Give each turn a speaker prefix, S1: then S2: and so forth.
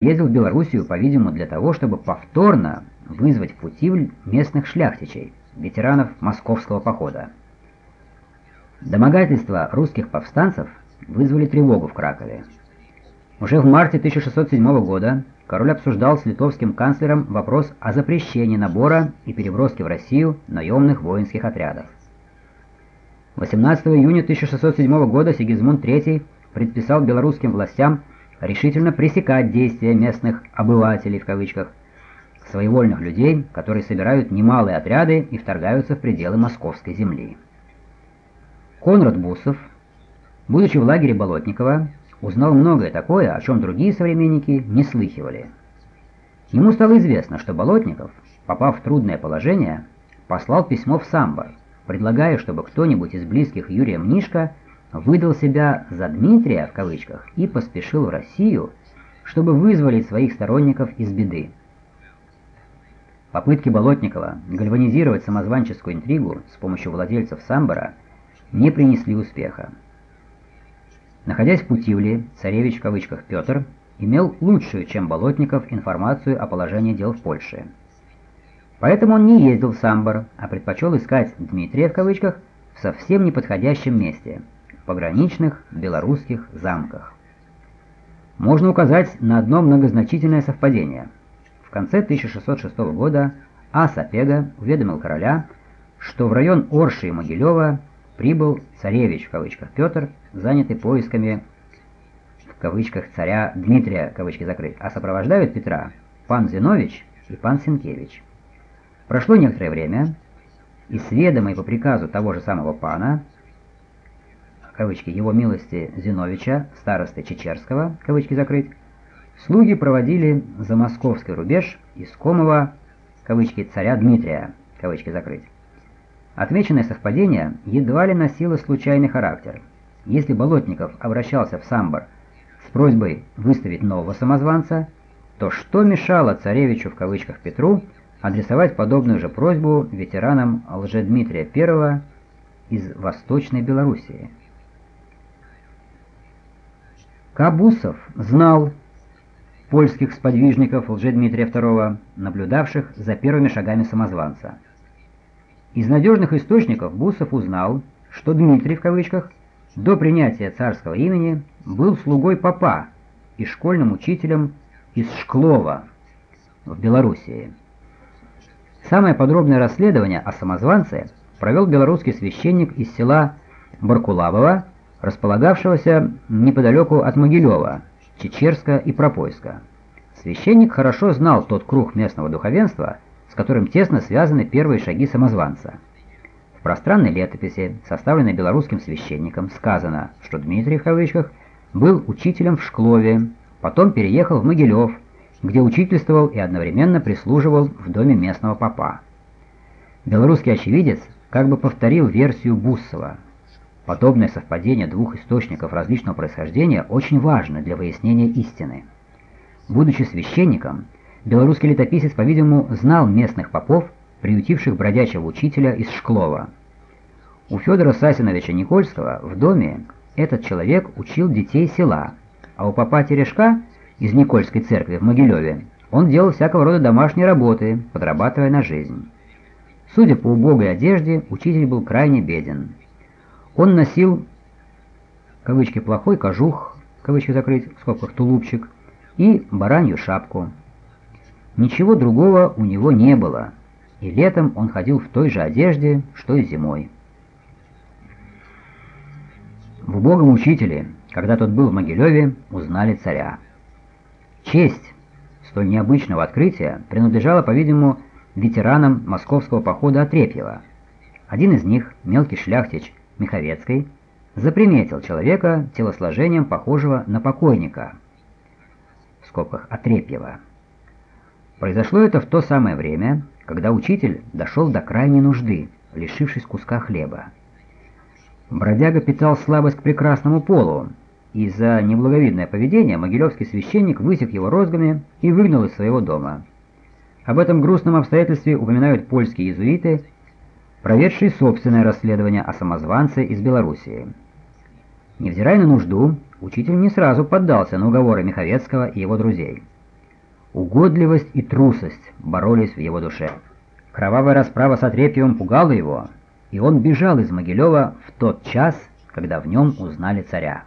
S1: ездил в Белоруссию, по-видимому, для того, чтобы повторно вызвать в пути местных шляхтичей, ветеранов московского похода. Домогательства русских повстанцев вызвали тревогу в Кракове. Уже в марте 1607 года король обсуждал с литовским канцлером вопрос о запрещении набора и переброски в Россию наемных воинских отрядов. 18 июня 1607 года Сигизмунд III предписал белорусским властям решительно пресекать действия местных «обывателей» в кавычках, своевольных людей, которые собирают немалые отряды и вторгаются в пределы московской земли. Конрад Бусов, будучи в лагере Болотникова, узнал многое такое, о чем другие современники не слыхивали. Ему стало известно, что Болотников, попав в трудное положение, послал письмо в Самбор, предлагая, чтобы кто-нибудь из близких Юрия Мнишка выдал себя за Дмитрия в кавычках и поспешил в Россию, чтобы вызволить своих сторонников из беды. Попытки Болотникова гальванизировать самозванческую интригу с помощью владельцев Самбора не принесли успеха. Находясь в Путивле, царевич в кавычках Петр имел лучшую, чем Болотников, информацию о положении дел в Польше. Поэтому он не ездил в Самбор, а предпочел искать Дмитрия в кавычках в совсем неподходящем месте – пограничных белорусских замках. Можно указать на одно многозначительное совпадение. В конце 1606 года А. Уведомил короля, что в район Орши и Могилева прибыл «царевич» в кавычках Петр, занятый поисками в кавычках царя Дмитрия, кавычки закрыть, а сопровождают Петра пан Зинович и пан Сенкевич. Прошло некоторое время, и с ведомой по приказу того же самого пана кавычки, его милости Зиновича, старосты Чечерского, кавычки закрыть, слуги проводили за московский рубеж искомого, кавычки, царя Дмитрия, кавычки закрыть. Отмеченное совпадение едва ли носило случайный характер. Если Болотников обращался в Самбор с просьбой выставить нового самозванца, то что мешало царевичу в кавычках Петру адресовать подобную же просьбу ветеранам Лжедмитрия I из Восточной Белоруссии? Кабусов знал польских сподвижников Лжедмитрия II, наблюдавших за первыми шагами самозванца. Из надежных источников Бусов узнал, что Дмитрий, в кавычках, до принятия царского имени был слугой папа и школьным учителем из Шклова в Белоруссии. Самое подробное расследование о самозванце провел белорусский священник из села Баркулабово располагавшегося неподалеку от Могилева, Чечерска и Пропойска. Священник хорошо знал тот круг местного духовенства, с которым тесно связаны первые шаги самозванца. В пространной летописи, составленной белорусским священником, сказано, что Дмитрий в кавычках был учителем в Шклове, потом переехал в Могилев, где учительствовал и одновременно прислуживал в доме местного попа. Белорусский очевидец как бы повторил версию Буссова, Подобное совпадение двух источников различного происхождения очень важно для выяснения истины. Будучи священником, белорусский летописец, по-видимому, знал местных попов, приютивших бродячего учителя из Шклова. У Федора Сасиновича Никольского в доме этот человек учил детей села, а у папа Терешка из Никольской церкви в Могилеве он делал всякого рода домашние работы, подрабатывая на жизнь. Судя по убогой одежде, учитель был крайне беден. Он носил, кавычки, плохой кожух, кавычки закрыть, в скобках тулупчик, и баранью шапку. Ничего другого у него не было, и летом он ходил в той же одежде, что и зимой. В убогом учителе, когда тот был в Могилеве, узнали царя. Честь столь необычного открытия принадлежала, по-видимому, ветеранам московского похода Отрепьева. Один из них, мелкий шляхтич, Миховецкой заприметил человека телосложением похожего на покойника, в скобках Отрепьева. Произошло это в то самое время, когда учитель дошел до крайней нужды, лишившись куска хлеба. Бродяга питал слабость к прекрасному полу, и за неблаговидное поведение могилевский священник высек его розгами и выгнал из своего дома. Об этом грустном обстоятельстве упоминают польские иезуиты проведший собственное расследование о самозванце из Белоруссии. Невзирая на нужду, учитель не сразу поддался на уговоры Миховецкого и его друзей. Угодливость и трусость боролись в его душе. Кровавая расправа с Отрепьевым пугала его, и он бежал из Могилева в тот час, когда в нем узнали царя.